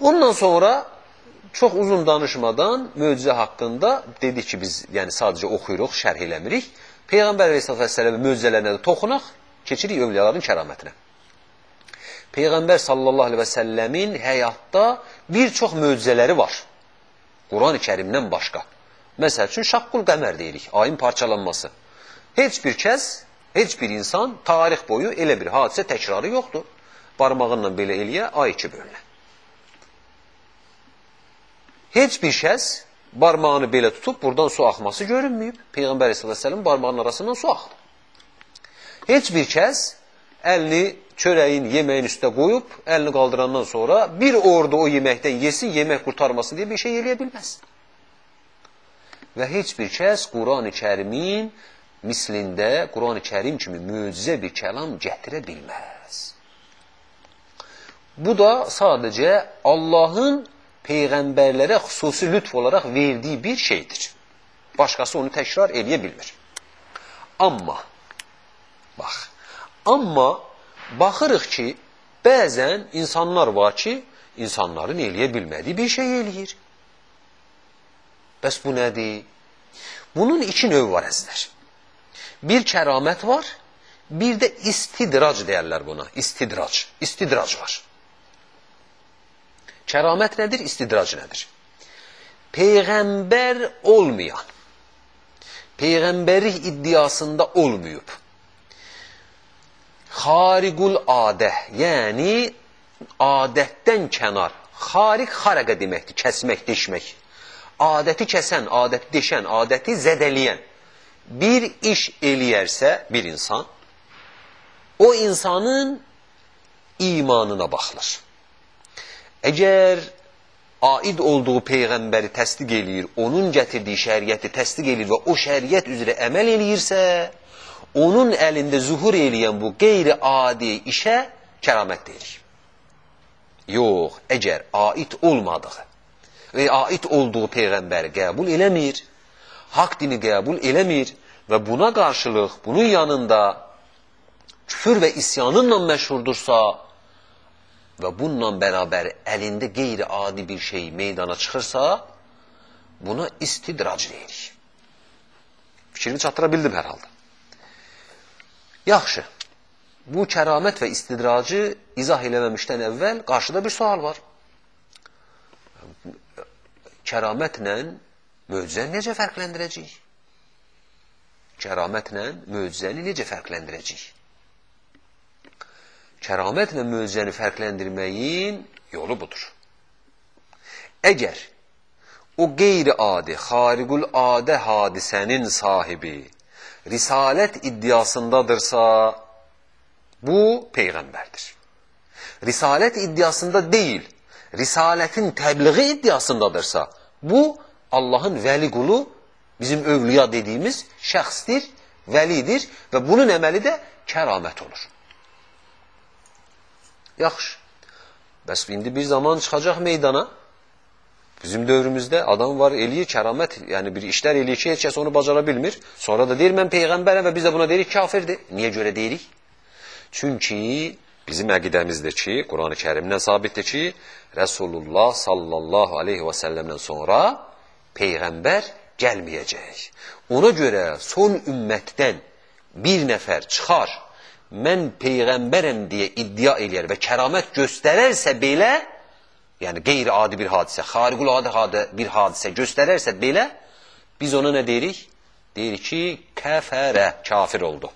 Ondan sonra çox uzun danışmadan möcüzə haqqında dedik ki, biz yəni sadəcə oxuyuruq, şərh eləmirik. Peyğəmbər Vesselamın möcüzələrinə də toxunaq, keçirik övliyaların kəramətinə. Peyğəmbər sallallahu aleyhi və səlləmin həyatda bir çox möcüzələri var. Quran-ı kərimdən başqa. Məsəl üçün, şaqqul qəmər deyirik, ayın parçalanması. Heç bir kəs, heç bir insan tarix boyu elə bir hadisə təkrarı yoxdur. Barmağınla belə eləyə, ay iki bölünə. Heç bir şəs barmağını belə tutub, buradan su axması görünməyib. Peyğəmbər s.ə.v barmağının arasından su axdı. Heç bir kəs əlini çörəyin, yeməyin üstə qoyub, əlini qaldırandan sonra bir ordu o yeməkdən yesin, yemək qurtarmasın deyə bir şey eləyə bilməz. Və heç bir kəs Quran-ı kərimin mislində, Quran-ı kərim kimi möcüzə bir kəlam gətirə bilməz. Bu da sadəcə Allahın peyğəmbərlərə xüsusi lütf olaraq verdiyi bir şeydir. Başqası onu təkrar eləyə bilmir. Amma, bax, amma baxırıq ki, bəzən insanlar var ki, insanların eləyə bilmədiyi bir şey eləyir. Bəs bu nədir? Bunun iki növ var əzlər. Bir kəramət var, bir də istidrac deyərlər buna. İstidrac. İstidrac var. Kəramət nədir? İstidrac nədir? Peyğəmbər olmayan, peyğəmbərlik iddiasında olmayıb, xariqul adə, yəni adətdən kənar, xariq xarəqə deməkdir, kəsmək, deşmək. Adəti kəsən, adəti deşən, adəti zədəliyən bir iş eləyərsə bir insan, o insanın imanına baxılır. Əgər aid olduğu peyğəmbəri təsdiq eləyir, onun gətirdiyi şəriəti təsdiq eləyir və o şəriət üzrə əməl eləyirsə, onun əlində zuhur eləyən bu qeyri-adi işə kəramət deyilir. Yox, əgər aid olmadığı və aid olduğu peyğəmbəri qəbul eləmir, haqq dini qəbul eləmir və buna qarşılıq bunun yanında küfür və isyanınla məşhurdursa və bununla bərabər əlində qeyri-adi bir şey meydana çıxırsa, buna istidrac deyirik. Fikrimi çatdıra bildim hər halda. Yaxşı, bu kəramət və istidracı izah eləməmişdən əvvəl qarşıda bir sual var. Kəramətlə möcüzəni necə fərqləndirəcəyik? Kəramətlə möcüzəni necə fərqləndirəcəyik? Kəramətlə möcüzəni fərqləndirməyin yolu budur. Əgər o qeyri-adi, xariqul adə hadisənin sahibi risalət iddiasındadırsa, bu Peyğəmbərdir. Risalət iddiasında deyil, risalətin təbliği iddiasındadırsa, bu Allahın vəli qulu, bizim övliya dediyimiz şəxsdir, vəlidir və bunun əməli də kəramət olur. Yaxşı. Bəs indi bir zaman çıxacaq meydana. Bizim dövrümüzdə adam var, eləyir kəramət, yəni bir işlər eləyir ki, heç kəs onu bacara bilmir. Sonra da deyir, mən Peyğəmbərəm və biz də buna deyirik, kafirdir. Niyə görə deyirik? Çünki bizim əqidəmizdir ki, Quran-ı kərimdən sabitdir ki, Rəsulullah sallallahu aleyhi və səlləmdən sonra Peyğəmbər gəlməyəcək. Ona görə son ümmətdən bir nəfər çıxar, mən Peyğəmbərəm deyə iddia eləyər və kəramət göstərərsə belə, yəni qeyri-adi bir hadisə, xariqul-adi bir hadisə göstərərsə belə, biz ona nə deyirik? Deyirik ki, kəfərə, kafir oldu.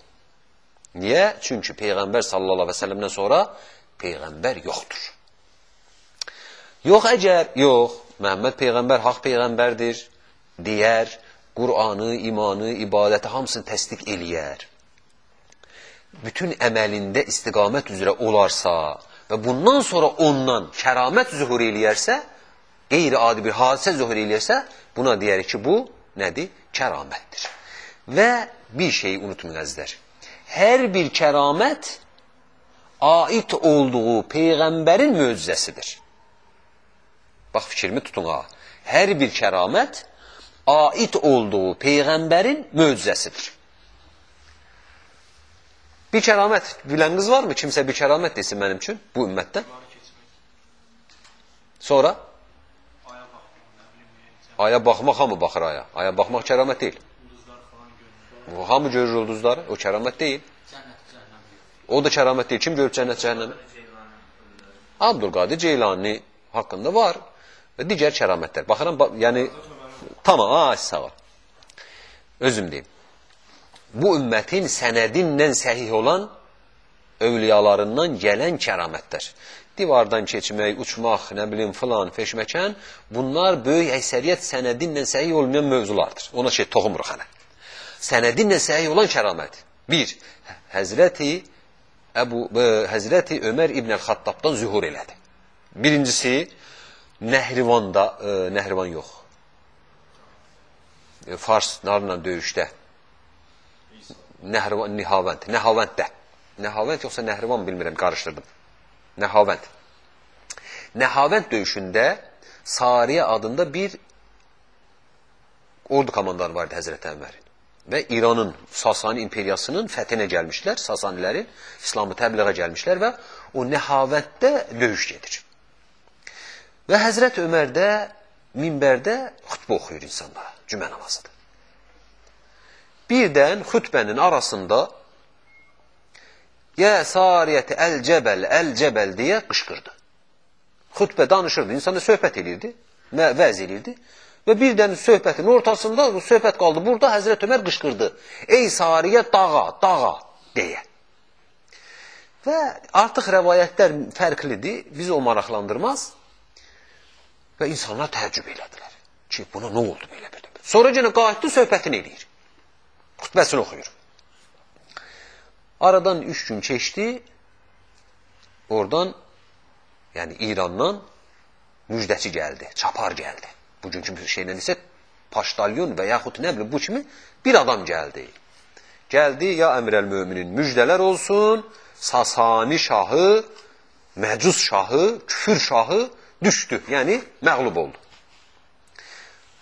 Niyə? Çünki Peyğəmbər sallallahu aleyhi və səlləmdən sonra Peyğəmbər yoxdur. Yox əgər, yox, Məhəmməd Peyğəmbər haqq Peyğəmbərdir, deyər, Qur'anı, imanı, ibadəti hamısını təsdiq eləyər. Bütün əməlində istiqamət üzrə olarsa və bundan sonra ondan kəramət zuhur eləyərsə, qeyri-adi bir hadisə zuhur eləyərsə, buna deyərik ki, bu nədir? Kəramətdir. Və bir şeyi unutmayın əzlər. Hər bir kəramət aid olduğu Peyğəmbərin möcüzəsidir. Bax, fikrimi tutun ha. Hər bir kəramət aid olduğu Peyğəmbərin möcüzəsidir. Bir kəramət biləniniz varmı? Kimsə bir kəramət desin mənim üçün bu ümmətdən. Sonra? Aya baxmaq, hamı baxır aya. Aya baxmaq kəramət deyil. Bu, hamı görür ulduzları. O kəramət deyil. O da kəramət deyil. Kim görür cənnət cəhənnəmi? Abdülqadir Ceylani haqqında var və digər kəramətlər. Baxıram, ba yəni tamam, ha, sağ ol. Özüm deyim. Bu ümmətin sənədinlə səhih olan övliyalarından gələn kəramətlər. Divardan keçmək, uçmaq, nə bilim, filan, feşməkən, bunlar böyük əksəriyyət sənədinlə səhih olmayan mövzulardır. Ona şey toxumuruq hələ. Sənədinlə səhih olan kəramət. Bir, Həzrəti Əbu, ə, Həzrəti Ömər İbn Əl-Xattabdan zühur elədi. Birincisi, Nəhrivanda, ə, Nəhrivan yox. E, Fars narla döyüşdə. Nəhrivan, Nihavənd, Nəhavənddə. Nəhavənd yoxsa Nəhrivan bilmirəm, qarışdırdım. Nəhavənd. Nəhavənd döyüşündə Sariyə adında bir ordu komandanı vardı Həzrət Əmərin. Və İranın Sasani imperiyasının fəthinə gəlmişlər, Sasanilərin İslamı təbliğə gəlmişlər və o nəhavətdə döyüş gedir. Və Həzrət Ömər də minbərdə xutbə oxuyur insanlara, cümə namazıdır. Birdən xütbənin arasında Yə sariyyəti əl-cəbəl, əl-cəbəl deyə qışqırdı. Xütbə danışırdı, insana söhbət edirdi, vəz edirdi. Və birdən söhbətin ortasında söhbət qaldı. Burada Həzrət Ömər qışqırdı. Ey sariyə dağa, dağa deyə. Və artıq rəvayətlər fərqlidir, bizi o maraqlandırmaz. Və insanlar təəccüb elədilər ki, buna nə oldu belə belə. Sonra yenə qayıtdı, söhbətini eləyir. Xütbəsini oxuyur. Aradan üç gün keçdi, oradan, yəni İrandan müjdəçi gəldi, çapar gəldi. Bugünkü bir şeylə isə paştalyon və yaxud nə bilim bu kimi bir adam gəldi. Gəldi, ya əmrəl müminin müjdələr olsun, Sasani şahı, Məcus şahı, küfür şahı düşdü, yəni məğlub oldu.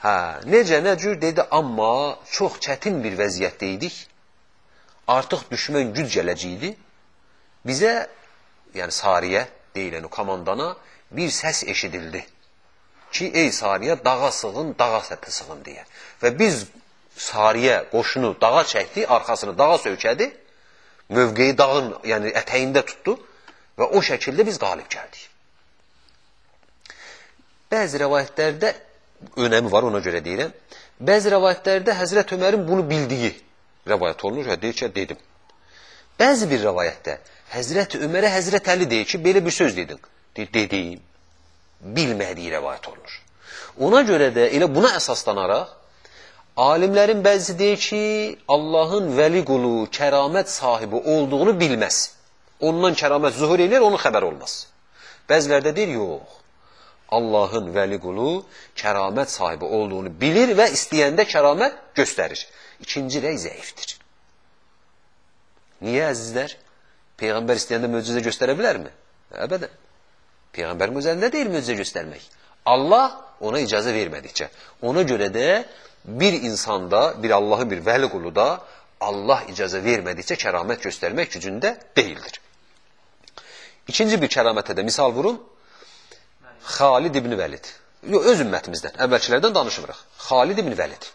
Hə, necə, nə cür dedi, amma çox çətin bir vəziyyətdə idik artıq düşmən güc gələcəkdi. Bizə, yəni Sariyə deyilən o komandana bir səs eşidildi ki, ey Sariyə dağa sığın, dağa sətə sığın deyə. Və biz Sariyə qoşunu dağa çəkdi, arxasını dağa söykədi, mövqeyi dağın yəni ətəyində tutdu və o şəkildə biz qalib gəldik. Bəzi rəvayətlərdə önəmi var, ona görə deyirəm. Bəzi rəvayətlərdə Həzrət Ömərin bunu bildiyi rəvayət olunur və deyir ki, dedim. Bəzi bir rəvayətdə Həzrət Ömərə Həzrət Əli deyir ki, belə bir söz dedin. Deyir, dediyim, bilmədiyi rəvayət olunur. Ona görə də elə buna əsaslanaraq, alimlərin bəzisi deyir ki, Allahın vəli qulu, kəramət sahibi olduğunu bilməz. Ondan kəramət zuhur eləyər, onun xəbər olmaz. Bəzilərdə deyir, yox. Allahın vəli qulu kəramət sahibi olduğunu bilir və istəyəndə kəramət göstərir. İkinci rəy zəifdir. Niyə əzizlər? Peyğəmbər istəyəndə möcüzə göstərə bilərmi? Əbədən. Peyğəmbərin özəlində deyil möcüzə göstərmək. Allah ona icazə vermədikcə. Ona görə də bir insanda, bir Allahın bir vəli quluda Allah icazə vermədikcə kəramət göstərmək gücündə deyildir. İkinci bir kəramətə də misal vurum. Xalid ibn Vəlid. Yox, öz ümmətimizdən, əvvəlkilərdən danışmırıq. Xalid ibn Vəlid.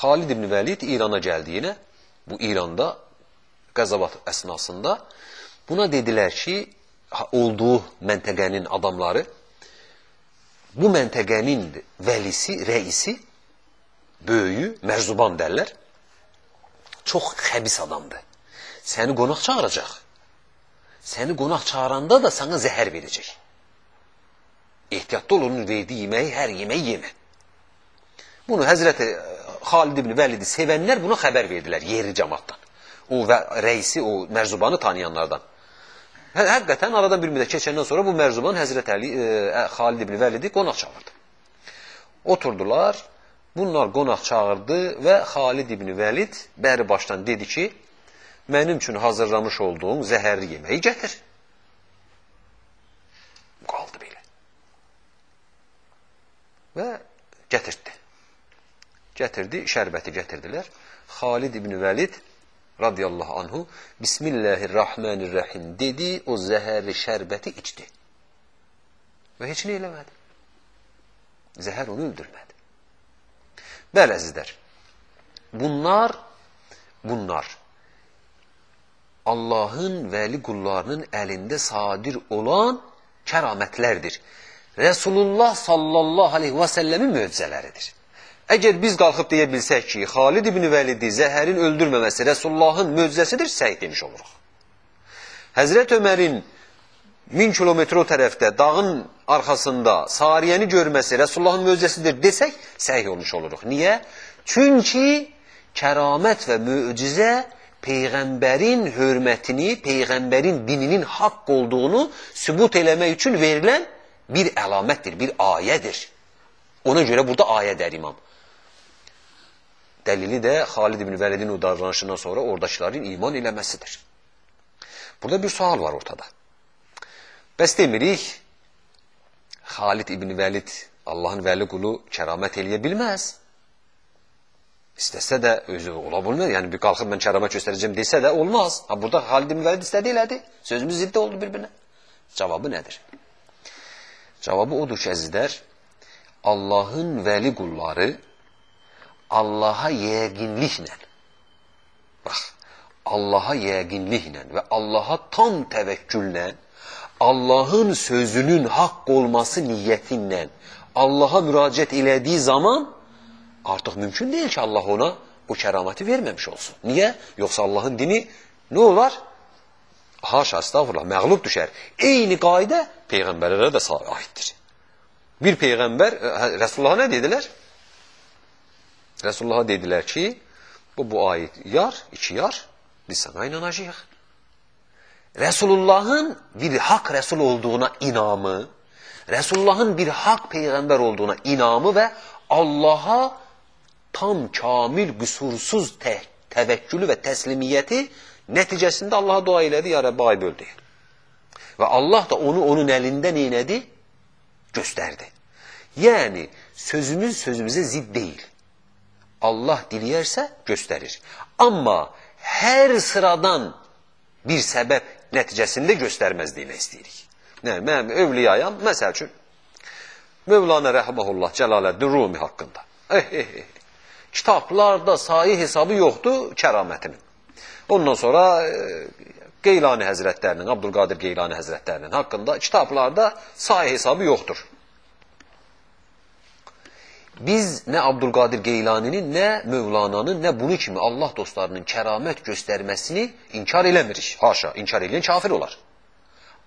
Xalid ibn Vəlid İrana gəldiyinə, bu İranda qəzabat əsnasında buna dedilər ki, olduğu məntəqənin adamları bu məntəqənin vəlisi, rəisi, böyüyü, mərzuban dərlər, çox xəbis adamdır. Səni qonaq çağıracaq. Səni qonaq çağıranda da sana zəhər verəcək. Ehtiyatlı ol, onun verdiyi yeməyi, hər yeməyi yemə. Bunu Həzrəti Xalid ibn Vəlidi sevənlər buna xəbər verdilər yerli cəmatdan. O və rəisi, o mərzubanı tanıyanlardan. Həqiqətən aradan bir müddət keçəndən sonra bu mərzuban Həzrət Əli, e, Xalid ibn Vəlidi qonaq çağırdı. Oturdular, bunlar qonaq çağırdı və Xalid ibn Vəlid bəri başdan dedi ki, mənim üçün hazırlamış olduğum zəhərli yeməyi gətir. Qaldı belə. Və gətirdi gətirdi, şərbəti gətirdilər. Xalid ibn Vəlid radiyallahu anhu Bismillahirrahmanirrahim dedi, o zəhərli şərbəti içdi. Və heç nə eləmədi. Zəhər onu öldürmədi. Bəli, əzizlər, bunlar, bunlar Allahın vəli qullarının əlində sadir olan kəramətlərdir. Resulullah sallallahu aleyhi və səlləmin möcüzələridir. Əgər biz qalxıb deyə bilsək ki, Xalid ibn Vəlidi zəhərin öldürməməsi Rəsullahın möcüzəsidir, səhih demiş oluruq. Həzrət Ömərin 1000 kilometr o tərəfdə dağın arxasında Sariyəni görməsi Rəsullahın möcüzəsidir desək, səhih olmuş oluruq. Niyə? Çünki kəramət və möcüzə Peyğəmbərin hörmətini, Peyğəmbərin dininin haqq olduğunu sübut eləmək üçün verilən bir əlamətdir, bir ayədir. Ona görə burada ayə der imam. Dəlili də Xalid ibn Vəlidin o davranışından sonra oradakıların iman eləməsidir. Burada bir sual var ortada. Bəs demirik, Xalid ibn Vəlid Allahın vəli qulu kəramət eləyə bilməz. İstəsə də özü ola bilmir. Yəni bir qalxıb mən kəramət göstərəcəm desə də olmaz. Ha burada Xalid ibn Vəlid istədi elədi. Sözümüz ziddi oldu bir-birinə. Cavabı nədir? Cavabı odur ki, əzizlər, Allahın vəli qulları Allaha yəqinliklə bax, Allaha yəqinliklə və Allaha tam təvəkküllə Allahın sözünün haqq olması niyyətinlə Allaha müraciət elədiyi zaman artıq mümkün deyil ki, Allah ona o kəraməti verməmiş olsun. Niyə? Yoxsa Allahın dini nə olar? Haşa, estağfurullah, məğlub düşər. Eyni qayda peyğəmbərlərə də aiddir. Bir peyğəmbər, hə, Rəsulullaha nə dedilər? Rəsulullaha dedilər ki, bu, bu ayet yar, iki yar, biz sana inanacağıq. Resulullah'ın bir hak Resul olduğuna inamı, Resulullah'ın bir hak peygamber olduğuna inamı ve Allah'a tam kamil, kusursuz te tevekkülü ve teslimiyeti neticesinde Allah'a dua eyledi, ya Rabbi ay böldü. Ve Allah da onu onun elinden eyledi, gösterdi. Yani sözümüz sözümüze zid değil. Allah dileyerse gösterir. Ama her sıradan bir səbəb nəticəsində göstərməz demək istəyirik. Yəni, mənim övliyayam, məsəl üçün, Mövlana Rəhməhullah Cəlaləddin Rumi haqqında. Eh, eh, eh. Kitablarda sayı hesabı yoxdur kəramətinin. Ondan sonra e, Qeylani Həzrətlərinin, Abdülqadir Qeylani Həzrətlərinin haqqında kitablarda sayı hesabı yoxdur. Biz nə Abdülqadir Qeylaninin, nə Mövlananın, nə bunu kimi Allah dostlarının kəramət göstərməsini inkar eləmirik. Haşa, inkar eləyən kafir olar.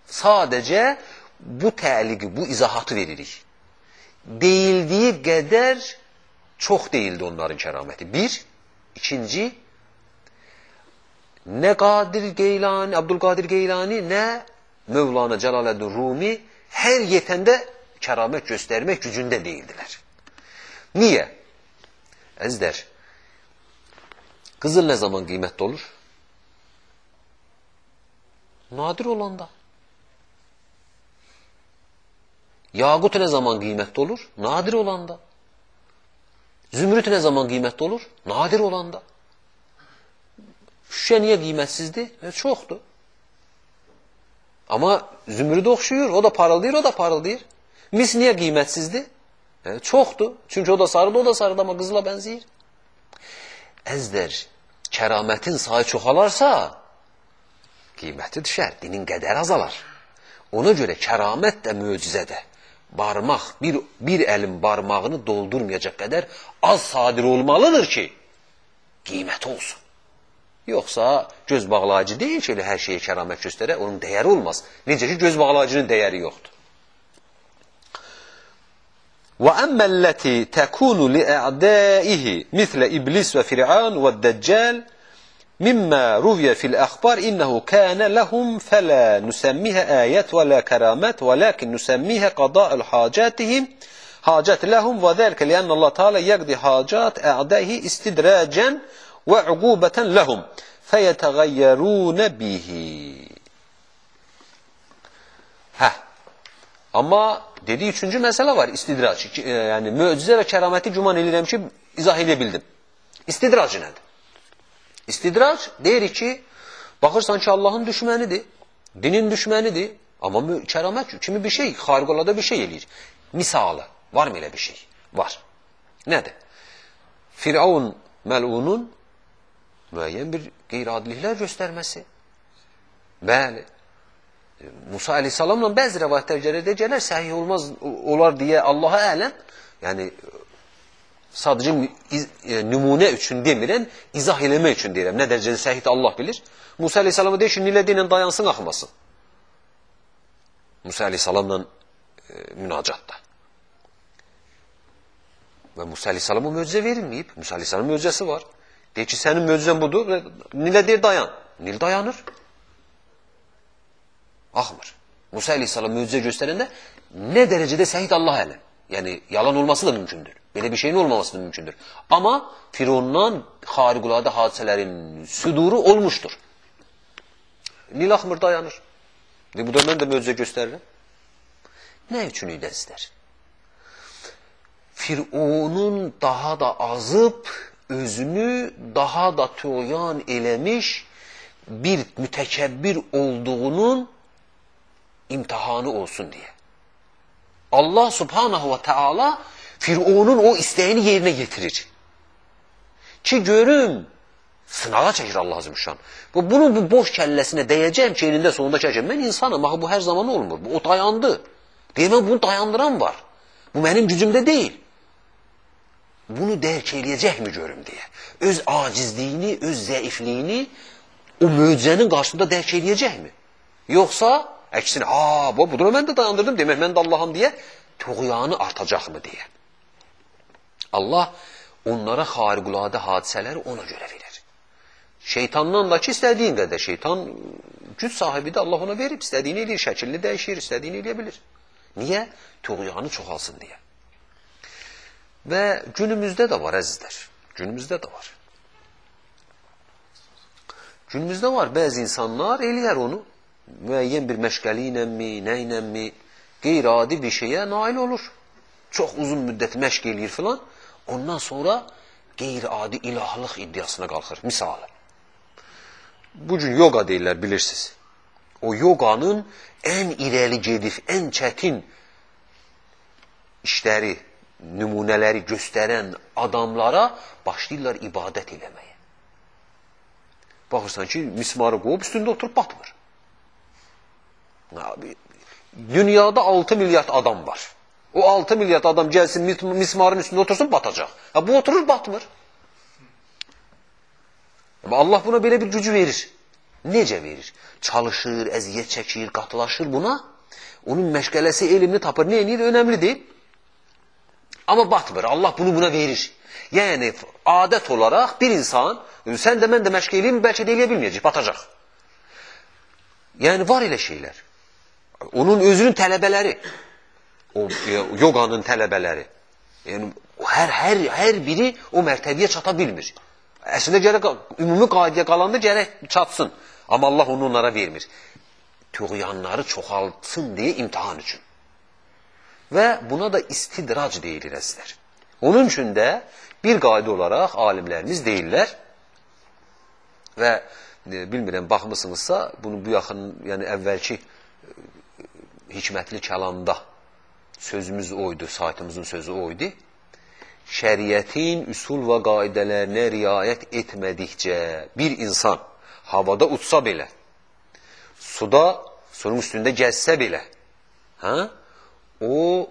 Sadəcə bu təliqi, bu izahatı veririk. Deyildiyi qədər çox deyildi onların kəraməti. Bir, ikinci, nə Qadir Qeylani, Abdülqadir Qeylani, nə Mövlana Cəlaləddin Rumi hər yetəndə kəramət göstərmək gücündə deyildilər. Niyə? Əzizlər, qızıl nə zaman qiymətli olur? Nadir olanda. Yaqut nə zaman qiymətli olur? Nadir olanda. Zümrüt nə zaman qiymətli olur? Nadir olanda. Şüşə niyə qiymətsizdir? E, çoxdur. Amma zümrüd oxşuyur, o da parıldayır, o da parıldayır. Mis niyə qiymətsizdir? E, çoxdur. Çünki o da sarıdır, o da sarıdır, amma qızıla bənzəyir. Əzdər, kəramətin sayı çoxalarsa, qiyməti düşər, dinin qədər azalar. Ona görə kəramət də möcüzədə. Barmaq, bir, bir əlin barmağını doldurmayacaq qədər az sadir olmalıdır ki, qiyməti olsun. Yoxsa göz bağlayıcı deyil ki, elə hər şeyə kəramət göstərə, onun dəyəri olmaz. Necə ki, göz bağlayıcının dəyəri yoxdur. وأما التي تكون لأعدائه مثل إبليس وفرعون والدجال مما روي في الأخبار إنه كان لهم فلا نسميها آيات ولا كرامات ولكن نسميها قضاء حاجاتهم حاجات لهم وذلك لأن الله تعالى يقضي حاجات أعدائه استدراجا ve uqubeten lehum feyetegayyerune bihi. Heh. Amma dediyi üçüncü məsələ var, istidrac. E, yəni, möcüzə və kəraməti güman edirəm ki, izah edə bildim. İstidrac nədir? İstidrac deyirik ki, baxırsan ki, Allahın düşmənidir, dinin düşmənidir, amma kəramət kimi bir şey, xariqolada bir şey eləyir. Misalı, varmı elə bir şey? Var. Nədir? Firavun məlunun müəyyən bir qeyri-adiliklər göstərməsi. Bəli. Musa aleyhissalamla bəzi rəvayətlər gəlir, gələr, səhih olmaz olar deyə Allaha ələm, yəni sadəcə iz, e, nümunə üçün demirəm, izah eləmək üçün deyirəm. Nə dərəcədə səhihdir Allah bilir. Musa aleyhissalama deyir ki, nilə deyilən dayansın, axmasın. Musa aleyhissalamla e, münacatda. Və Musa aleyhissalama möcüzə verilməyib. Musa aleyhissalamın möcüzəsi var. Deyir ki, sənin möcüzən budur. Nilə deyir dayan. Nil dayanır. Axmır. Musa aleyhissalam möcüzə göstərəndə nə dərəcədə səhid Allah ələm. Yəni, yalan olması da mümkündür. Belə bir şeyin olmaması da mümkündür. Amma Firondan xariquladə hadisələrin süduru olmuşdur. Nil axmır dayanır. Bu da mən də möcüzə göstərirəm. Nə üçün idəzlər? Fironun daha da azıb özünü daha da toyan eləmiş bir mütəkəbbir olduğunun imtihanı olsun diye. Allah subhanahu ve teala Firavun'un o isteğini yerine getirir. Ki görüm sınağa çəkir Allah Azimüşşan. Bu, bunun bu boş kəlləsinə dəyəcəm ki, elində sonunda çəkəcəm. Mən insanım, axı bu hər zaman olmur. Bu, o dayandı. Deyəmən bunu dayandıran var. Bu mənim gücümdə deyil. Bunu dərk eləyəcəkmi görüm deyə. Öz acizliyini, öz zəifliyini o möcüzənin qarşısında dərk eləyəcəkmi? Yoxsa əksinə, ha, bu budur mən də dayandırdım demək mən də Allaham deyə tuğyanı artacaqmı deyə. Allah onlara xariquladə hadisələri ona görə verir. Şeytandan da ki, istədiyin qədər şeytan güc sahibidir, Allah ona verib, istədiyini eləyir, şəklini dəyişir, istədiyini eləyə bilir. Niyə? Tuğyanı çoxalsın deyə. Və günümüzdə də var əzizlər. Günümüzdə də var. Günümüzdə var bəzi insanlar eləyər onu müəyyən bir məşqəli ilənmi, nə ilənmi, qeyri-adi bir şeyə nail olur. Çox uzun müddət məşq eləyir filan. Ondan sonra qeyri-adi ilahlıq iddiasına qalxır. Misal. Bu gün yoga deyirlər, bilirsiniz. O yoganın ən irəli gedib, ən çətin işləri, nümunələri göstərən adamlara başlayırlar ibadət eləməyə. Baxırsan ki, mismarı qoyub üstündə oturub batmır. Abi, dünyada 6 milyard adam var. O 6 milyard adam gəlsin mismarın üstündə otursun batacaq. Ha, bu oturur batmır. Ama Allah buna belə bir gücü verir. Necə verir? Çalışır, əziyyət çəkir, qatılaşır buna. Onun məşqələsi, elmini tapır. Ne edir? Önemli değil. Ama batmır. Allah bunu buna verir. Yəni, adət olaraq bir insan, sən də mən də məşq eləyim, bəlkə də eləyə bilməyəcək, batacaq. Yəni, var elə şeylər. Onun özünün tələbələri, o yoganın tələbələri. Yəni, hər, hər, hər biri o mərtəbəyə çata bilmir. Əslində gərək, ümumi qaydaya qalanda gərək çatsın. Amma Allah onu onlara vermir. Tuğyanları çoxaltsın deyə imtihan üçün. Və buna da istidrac deyilir əzizlər. Onun üçün də bir qayda olaraq alimlərimiz deyirlər və e, bilmirəm, baxmısınızsa, bunu bu yaxın, yəni əvvəlki e, hikmətli kəlamda sözümüz oydu, saytımızın sözü oydu. Şəriətin üsul və qaidələrinə riayət etmədikcə bir insan havada uçsa belə, suda, suyun üstündə gəzsə belə, hə? O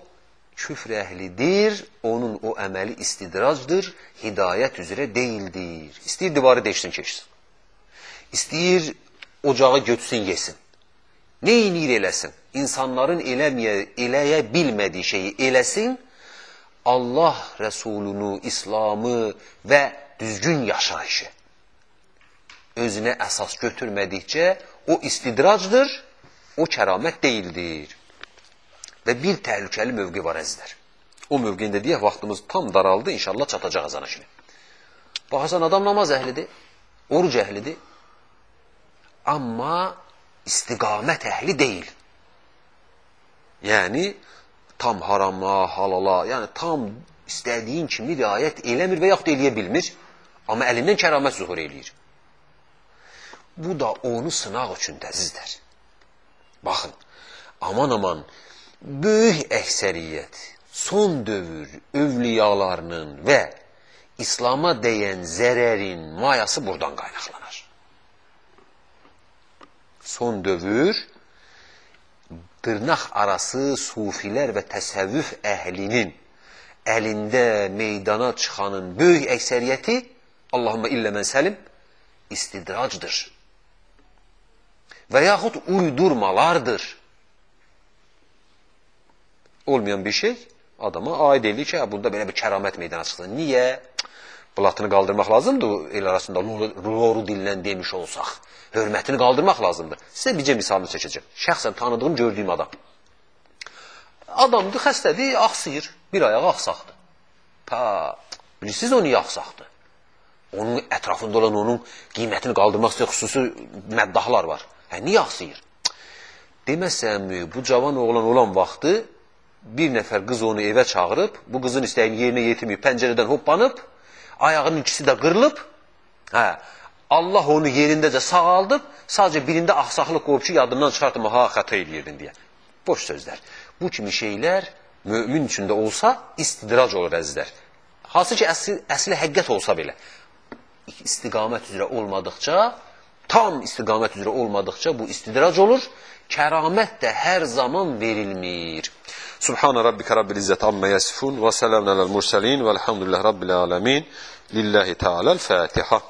küfr əhlidir, onun o əməli istidracdır, hidayət üzrə deyildir. İstəyir divarı deşsin, keçsin. İstəyir ocağı götsün, yesin. Ne inir eləsin? İnsanların eləməyə, eləyə bilmədiyi şeyi eləsin, Allah Rəsulunu, İslamı və düzgün yaşayışı özünə əsas götürmədikcə o istidracdır, o kəramət deyildir. Və bir təhlükəli mövqi var əzizlər. O mövqində deyək, vaxtımız tam daraldı, inşallah çatacaq azana kimi. Baxarsan, adam namaz əhlidir, oruc əhlidir, amma istiqamət əhli deyil. Yəni, tam harama, halala, yəni tam istədiyin kimi riayət eləmir və yaxud eləyə bilmir, amma əlindən kəramət zuhur eləyir. Bu da onu sınaq üçün təzizdir. Baxın, aman aman, böyük əksəriyyət son dövr övliyalarının və İslama dəyən zərərin mayası buradan qaynaqlanır. Son dövr dırnaq arası sufilər və təsəvvüf əhlinin əlində meydana çıxanın böyük əksəriyyəti Allahümə illə mən səlim istidracdır. Və yaxud uydurmalardır olmayan bir şey adama aid edir ki, bunda belə bir kəramət meydana çıxsın. Niyə? Blatını qaldırmaq lazımdır el arasında loru dillə demiş olsaq. Hörmətini qaldırmaq lazımdır. Sizə bircə misalını çəkəcəm. Şəxsən tanıdığım, gördüyüm adam. Adamdır, xəstədir, axsıyır. Bir ayağı axsaqdır. Pa, bilirsiniz o niyə axsaqdır? Onun ətrafında olan onun qiymətini qaldırmaq istəyir, xüsusi məddahlar var. Hə, niyə axsıyır? Deməsənmi, bu cavan oğlan olan vaxtı bir nəfər qız onu evə çağırıb, bu qızın istəyini yerinə yetirməyib, pəncərədən hoppanıb, ayağının ikisi də qırılıb, hə, Allah onu yerindəcə sağaldıb, sadəcə birində axsaqlıq qoyub ki, yadından çıxartma, ha, xəta eləyirdin deyə. Boş sözlər. Bu kimi şeylər mömin üçün də olsa istidrac olur əzizlər. Hansı ki, əsli, əsli həqiqət olsa belə. İstiqamət üzrə olmadıqca, tam istiqamət üzrə olmadıqca bu istidrac olur. Kəramət də hər zaman verilmir. Subhana rabbika rabbil izzati amma yasifun və salamun alel mursalin və elhamdülillahi rabbil alamin. Lillahi Teala'l Fatiha.